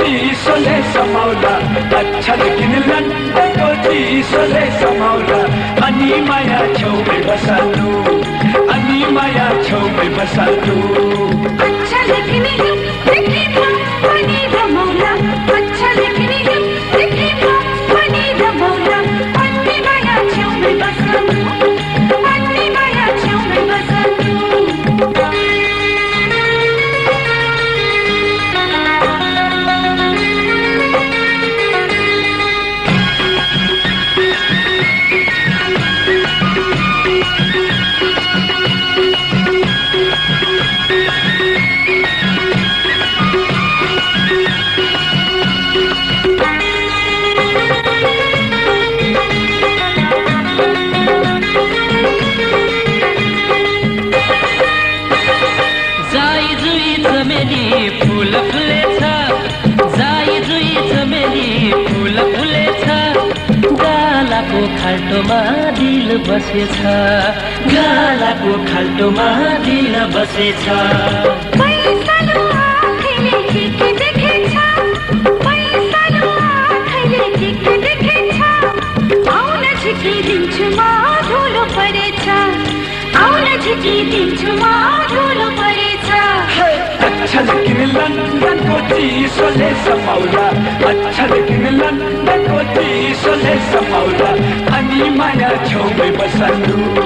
चिसोले समाउला दक्षण किन लन्डनको चिसोले समाउला अनि माया छेउमै बसालु अनि माया छेउमै बसालु को खाल्टो दिल बसेछ। गालाको खाल्टोमा दिल बसे अच्छा लेकिन लंदन को चीज़ सोले समाउला अच्छा लेकिन लंदन को चीज़ सोले समाउला। Sandu.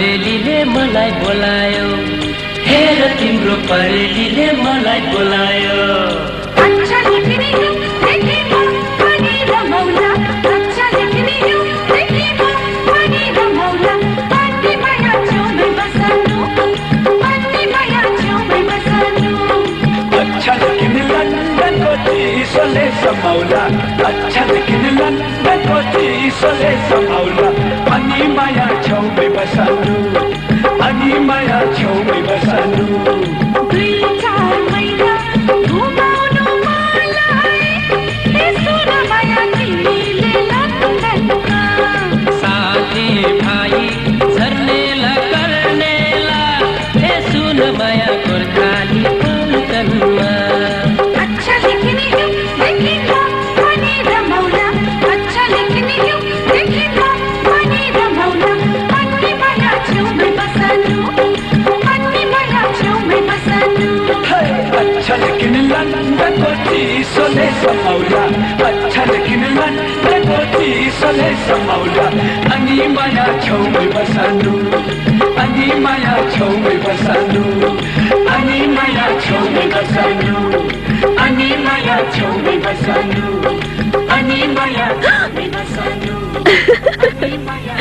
परेलीले मलाई बोलायो। हेर तिम्रो परेलीले मलाई बोलायो। चिसोले समाउला अच्छा देखिन लन्डनको चिसोले समाउला अनि माया बसाल्नु अनि माया छेउमै बसाल्नु लेकिन लेकिन लन्डनको चिसोले समाउला अनि माया छेउमै बसानु अनि माया छेउमै बसानु अनि माया अनि माया अनि माया अनि माया